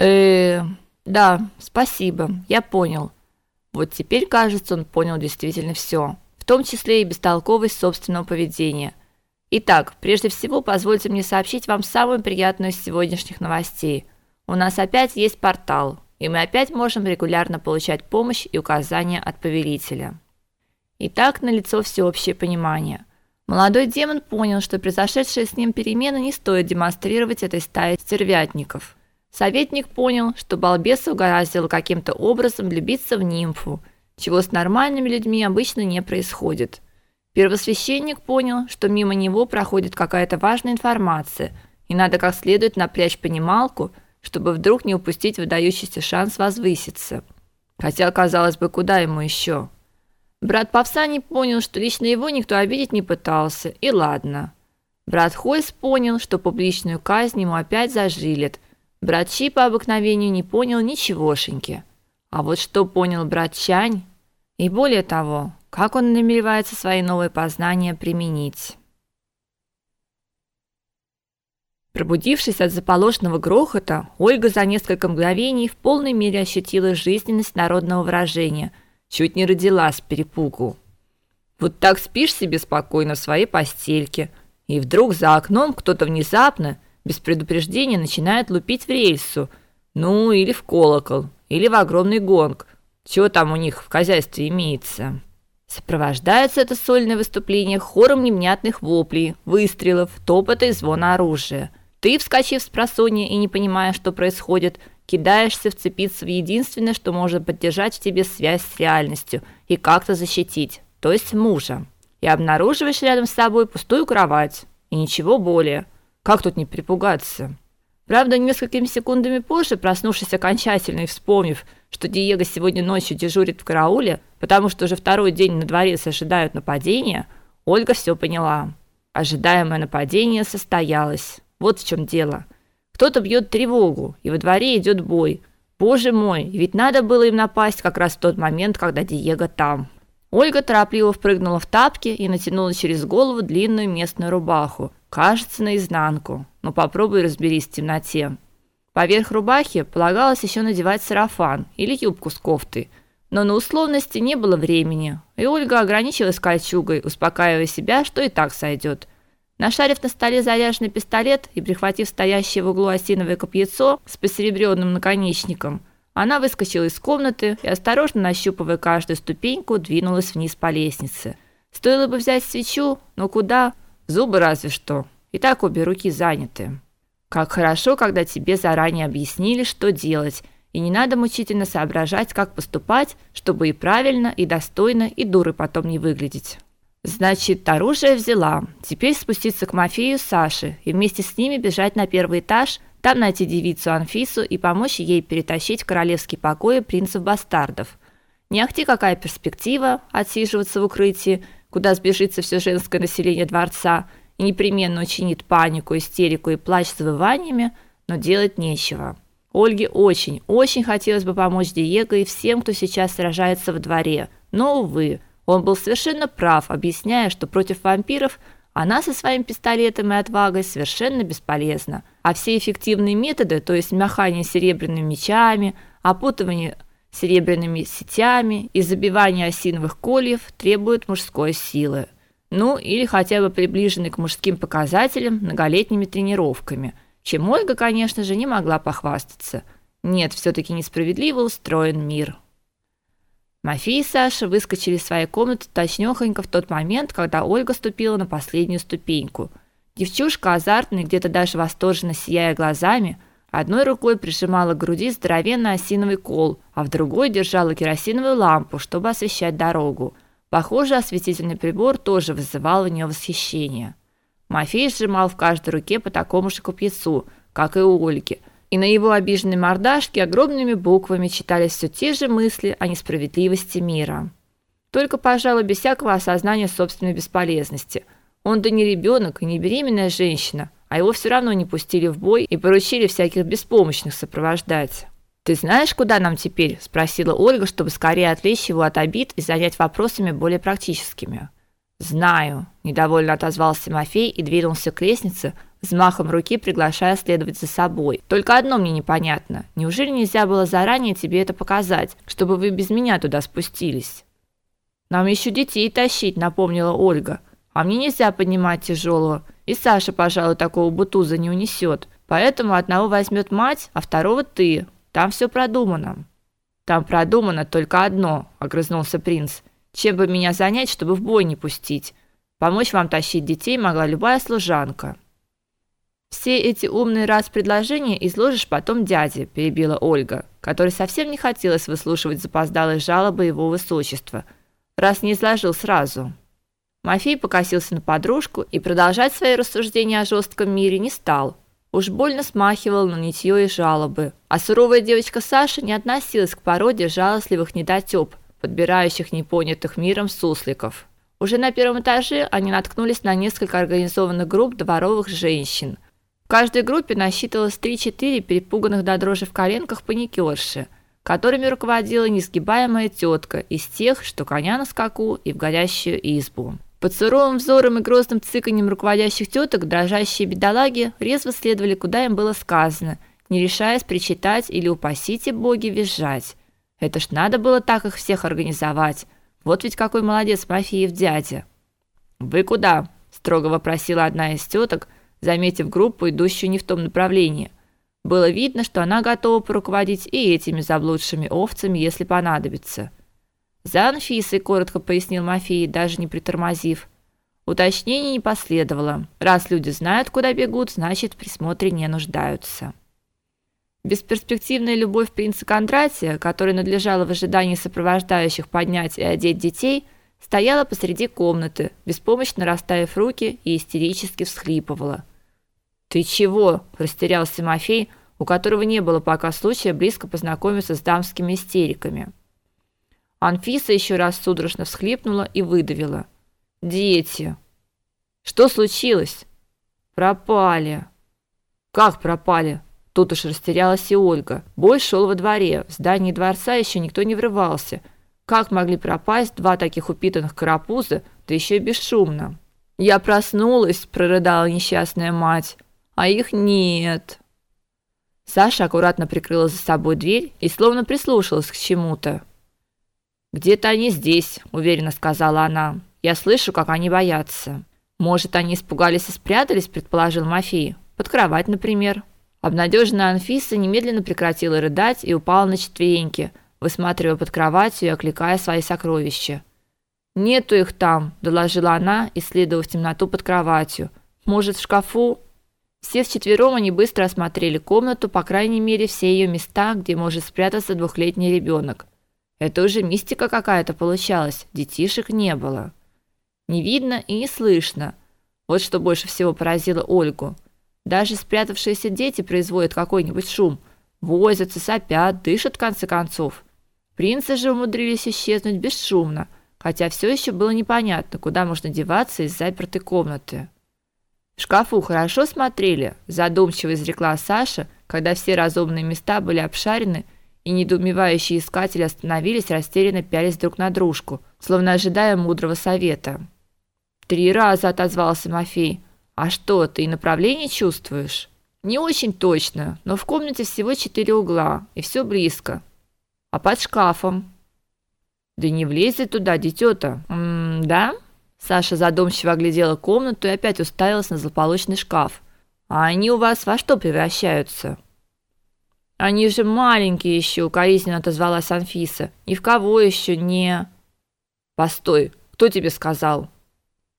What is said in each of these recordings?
Э, да, спасибо, я понял. Вот теперь, кажется, он понял действительно все, в том числе и бестолковость собственного поведения. Итак, прежде всего, позвольте мне сообщить вам самую приятную из сегодняшних новостей. У нас опять есть портал, и мы опять можем регулярно получать помощь и указания от повелителя. Итак, налицо всеобщее понимание. Молодой демон понял, что произошедшие с ним перемены не стоит демонстрировать этой стае стервятников. Советник понял, что балбеса угораздило каким-то образом влюбиться в нимфу, чего с нормальными людьми обычно не происходит. Первосвященник понял, что мимо него проходит какая-то важная информация, и надо как следует напрячь понималку, чтобы вдруг не упустить выдающийся шанс возвыситься. Хотя, казалось бы, куда ему еще? Брат Павсаний понял, что лично его никто обидеть не пытался, и ладно. Брат Хойс понял, что публичную казнь ему опять зажилят, Брат Чи по обыкновению не понял ничегошеньки. А вот что понял брат Чань, и более того, как он намеревается свои новые познания применить. Пробудившись от заполошного грохота, Ольга за несколько мгновений в полной мере ощутила жизненность народного выражения, чуть не родилась перепугу. Вот так спишь себе спокойно в своей постельке, и вдруг за окном кто-то внезапно без предупреждения начинает лупить в рельсу, ну или в колокол, или в огромный гонг. Чего там у них в хозяйстве имеется? Сопровождается это сольное выступление хором невнятных воплей, выстрелов, топота и звона оружия. Ты, вскочив с просонья и не понимая, что происходит, кидаешься вцепиться в единственное, что может поддержать в тебе связь с реальностью и как-то защитить, то есть мужа. И обнаруживаешь рядом с собой пустую кровать, и ничего более – как тут не припугаться? Правда, несколькими секундами позже, проснувшись окончательно и вспомнив, что Диего сегодня ночью дежурит в карауле, потому что уже второй день на дворе ожидают нападения, Ольга все поняла. Ожидаемое нападение состоялось. Вот в чем дело. Кто-то бьет тревогу, и во дворе идет бой. Боже мой, ведь надо было им напасть как раз в тот момент, когда Диего там. Ольга торопливо впрыгнула в тапки и натянула через голову длинную местную рубаху, Кажется, наизнанку. Но попробуй разберись в темноте. Поверх рубахи полагалось еще надевать сарафан или юбку с кофтой, но на условности не было времени, и Ольга ограничилась кольчугой, успокаивая себя, что и так сойдет. Нашарив на столе заряженный пистолет и прихватив стоящее в углу осиновое копьецо с посеребренным наконечником, она выскочила из комнаты и, осторожно нащупывая каждую ступеньку, двинулась вниз по лестнице. Стоило бы взять свечу, но куда? Зубы разве что. И так обе руки заняты. Как хорошо, когда тебе заранее объяснили, что делать, и не надо мучительно соображать, как поступать, чтобы и правильно, и достойно, и дуры потом не выглядеть. Значит, оружие взяла. Теперь спуститься к Мафею Саше и вместе с ними бежать на первый этаж, там найти девицу Анфису и помочь ей перетащить в королевский покои принцев-бастардов. Не ахти какая перспектива отсиживаться в укрытии, куда сбежится все женское население дворца и непременно учинит панику, истерику и плач с завываниями, но делать нечего. Ольге очень, очень хотелось бы помочь Диего и всем, кто сейчас сражается во дворе. Но увы, он был совершенно прав, объясняя, что против вампиров она со своим пистолетом и отвагой совершенно бесполезна, а все эффективные методы, то есть махание серебряными мечами, опутывание серебряными сетями и забивание осиновых кольев требует мужской силы. Ну, или хотя бы приближенной к мужским показателям многолетними тренировками, чем Ольга, конечно же, не могла похвастаться. Нет, все таки несправедливо устроен мир. Мафия и Саша выскочили из своей комнаты точнёхонько в тот момент, когда Ольга ступила на последнюю ступеньку. Девчушка, азартная, где-то даже восторженно сияя глазами, Одной рукой прижимала к груди здоровенный осиновый кол, а в другой держала керосиновую лампу, чтобы освещать дорогу. Похоже, осветительный прибор тоже вызывал у нее восхищение. Мафей сжимал в каждой руке по такому же копьецу, как и у Ольги, и на его обиженной мордашке огромными буквами читались все те же мысли о несправедливости мира. Только, пожалуй, без всякого осознания собственной бесполезности. Он да не ребенок и не беременная женщина, а его все равно не пустили в бой и поручили всяких беспомощных сопровождать. Ты знаешь, куда нам теперь? спросила Ольга, чтобы скорее отвлечь его от обид и занять вопросами более практическими. Знаю, недовольно отозвался Мафей и двинулся к лестнице, взмахом руки приглашая следовать за собой. Только одно мне непонятно. Неужели нельзя было заранее тебе это показать, чтобы вы без меня туда спустились? Нам еще детей тащить, напомнила Ольга. А мне нельзя поднимать тяжелого. И Саша, пожалуй, такого бутуза не унесет. Поэтому одного возьмет мать, а второго ты. Там все продумано. Там продумано только одно, огрызнулся принц. Чем бы меня занять, чтобы в бой не пустить? Помочь вам тащить детей могла любая служанка. Все эти умные раз предложения изложишь потом дяде, перебила Ольга, которой совсем не хотелось выслушивать запоздалые жалобы его высочества, раз не изложил сразу. Мафей покосился на подружку и продолжать свои рассуждения о жестком мире не стал. Уж больно смахивал на нытье и жалобы. А суровая девочка Саша не относилась к породе жалостливых недотёп, подбирающих непонятых миром сусликов. Уже на первом этаже они наткнулись на несколько организованных групп дворовых женщин. В каждой группе насчитывалось 3-4 перепуганных до дрожи в коленках паникерши, которыми руководила несгибаемая тетка из тех, что коня на скаку и в горящую избу. Под суровым взором и грозным цыканьем руководящих теток дрожащие бедолаги резво следовали, куда им было сказано, не решаясь причитать или упасите боги визжать. Это ж надо было так их всех организовать. Вот ведь какой молодец Мафиев дядя. Вы куда? строго вопросила одна из теток, заметив группу, идущую не в том направлении. Было видно, что она готова поруководить и этими заблудшими овцами, если понадобится. За Анфисой, коротко пояснил Мафий, даже не притормозив. Уточнений не последовало. Раз люди знают, куда бегут, значит, в присмотре не нуждаются. Бесперспективная любовь принца Кондратия, которой надлежало в ожидании сопровождающих поднять и одеть детей, стояла посреди комнаты, беспомощно расставив руки и истерически всхлипывала. "Ты чего?" растерялся Мафей, у которого не было пока случая близко познакомиться с дамскими истериками. Анфиса еще раз судорожно всхлипнула и выдавила: "Дети. Что случилось? Пропали. Как пропали?" Тут уж растерялась и Ольга. Бой шел во дворе. В здании дворца еще никто не врывался. Как могли пропасть два таких упитанных карапуза, да еще и бесшумно? Я проснулась, прорыдала несчастная мать. А их нет. Саша аккуратно прикрыла за собой дверь и словно прислушалась к чему-то. Где-то они здесь, уверенно сказала она. Я слышу, как они боятся. Может, они испугались и спрятались, предположил Мафий. Под кровать, например. Обнадеженная Анфиса немедленно прекратила рыдать и упала на четвереньки, высматривая под кроватью и окликая свои сокровища. "Нету их там", доложила она, исследуя в темноту под кроватью. "Может, в шкафу?" Все вчетвером они быстро осмотрели комнату, по крайней мере, все ее места, где может спрятаться двухлетний ребенок. Это уже мистика какая-то получалась. Детишек не было. Не видно и не слышно. Вот что больше всего поразило Ольгу. Даже спрятавшиеся дети производят какой-нибудь шум, возятся, сопят, дышат в конце концов. Принцы же умудрились исчезнуть бесшумно, хотя все еще было непонятно, куда можно деваться из запертой комнаты. В шкафу хорошо смотрели, задумчиво изрекла Саша, когда все разумные места были обшарены и недоумевающие искатели остановились, растерянно пялись друг на дружку, словно ожидая мудрого совета. Три раза отозвался Мафей. А что, ты и направление чувствуешь? Не очень точно, но в комнате всего четыре угла, и все близко. А под шкафом? Да не влезет туда, дитё-то. да? Саша задумчиво оглядела комнату и опять уставилась на злополучный шкаф. А они у вас во что превращаются? Они же маленькие еще, укоризненно отозвалась Анфиса. Ни в кого еще не Постой, кто тебе сказал?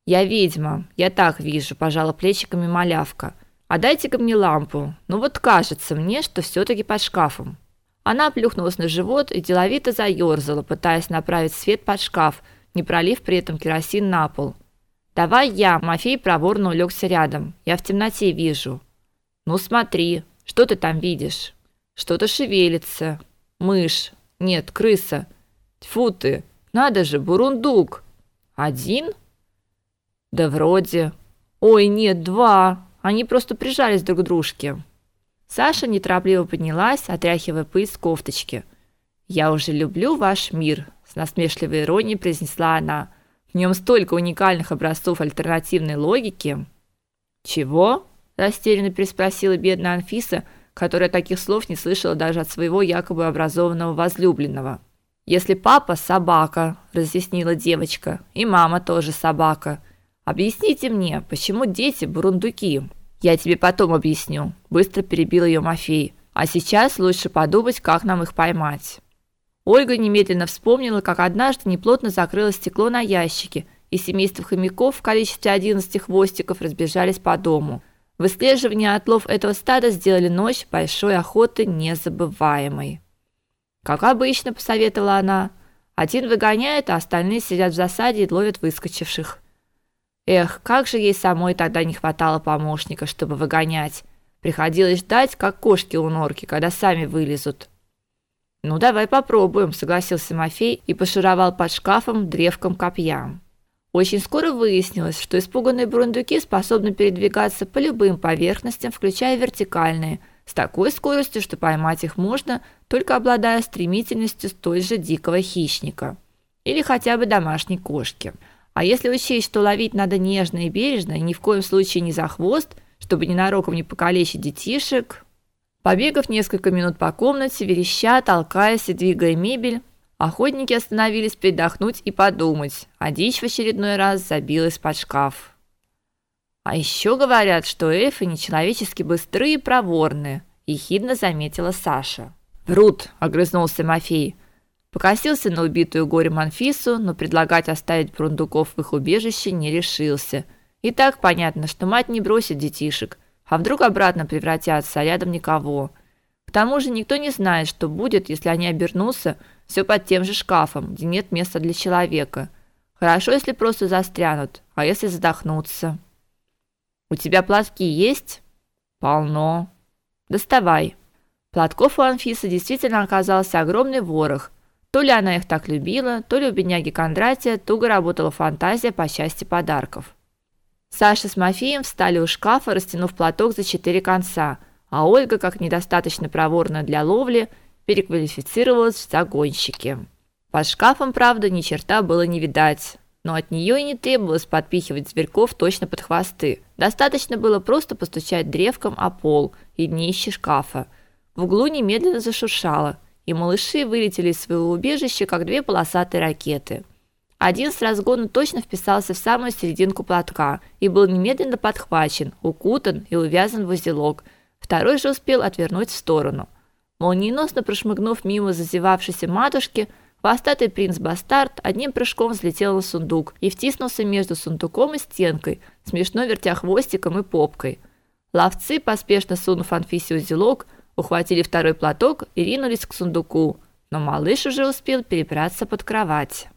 Я ведьма, я так вижу, пожала плечиками малявка. А дайте-ка мне лампу. Ну вот кажется мне, что все таки под шкафом. Она плюхнулась на живот и деловито заерзала, пытаясь направить свет под шкаф, не пролив при этом керосин на пол. Давай я, Мафей проворно улегся рядом. Я в темноте вижу. Ну смотри, что ты там видишь? Что-то шевелится. Мышь. Нет, крыса. Тьфу ты. Надо же, бурундук. Один? Да вроде. Ой, нет, два. Они просто прижались друг к дружке. Саша неторопливо поднялась, отряхивая пыль с кофточки. Я уже люблю ваш мир, с насмешливой иронией произнесла она. В нем столько уникальных образцов альтернативной логики. Чего? растерянно переспросила бедная Анфиса, которая таких слов не слышала даже от своего якобы образованного возлюбленного. Если папа собака, разъяснила девочка, и мама тоже собака. Объясните мне, почему дети бурундуки? Я тебе потом объясню, быстро перебил ее Мафей. А сейчас лучше подумать, как нам их поймать. Ольга немедленно вспомнила, как однажды неплотно закрылось стекло на ящике, и семейство хомяков в количестве 11 хвостиков разбежались по дому. Выслеживание отлов этого стада сделали ночь большой охоты незабываемой. Как обычно, посоветовала она. Один выгоняет, а остальные сидят в засаде и ловят выскочивших. Эх, как же ей самой тогда не хватало помощника, чтобы выгонять. Приходилось ждать, как кошки у норки, когда сами вылезут. Ну давай попробуем, согласился Мафей и пошуровал под шкафом древком копья. Очень скоро выяснилось, что испуганные бурундуки способны передвигаться по любым поверхностям, включая вертикальные, с такой скоростью, что поймать их можно, только обладая стремительностью столь же дикого хищника или хотя бы домашней кошки. А если учесть, что ловить надо нежно и бережно, и ни в коем случае не за хвост, чтобы ненароком не покалечить детишек, побегав несколько минут по комнате, вереща, толкаясь и двигая мебель, Охотники остановились передохнуть и подумать, а дичь в очередной раз забилась под шкаф. А еще говорят, что эльфы нечеловечески быстрые и проворные, ехидно заметила Саша. Врут, огрызнулся Мафей. Покосился на убитую горем Анфису, но предлагать оставить Брундуков в их убежище не решился. И так понятно, что мать не бросит детишек, а вдруг обратно превратятся, а рядом никого. К тому же никто не знает, что будет, если они обернутся все под тем же шкафом, где нет места для человека. Хорошо, если просто застрянут, а если задохнутся. У тебя платки есть? Полно. Доставай. Платков у Анфисы действительно оказался огромный ворох. То ли она их так любила, то ли у бедняги Кондратия туго работала фантазия по части подарков. Саша с Мафием встали у шкафа, растянув платок за четыре конца, а Ольга, как недостаточно проворная для ловли, переквалифицировалась в загонщики. Под шкафом, правда, ни черта было не видать, но от нее и не требовалось подпихивать зверьков точно под хвосты. Достаточно было просто постучать древком о пол и днище шкафа. В углу немедленно зашуршало, и малыши вылетели из своего убежища, как две полосатые ракеты. Один с разгона точно вписался в самую серединку платка и был немедленно подхвачен, укутан и увязан в узелок. Второй же успел отвернуть в сторону. Молниеносно прошмыгнув мимо зазевавшейся матушки, хвостатый принц-бастард одним прыжком взлетел на сундук и втиснулся между сундуком и стенкой, смешно вертя хвостиком и попкой. Ловцы, поспешно сунув Анфисе узелок, ухватили второй платок и ринулись к сундуку, но малыш уже успел перебраться под кровать.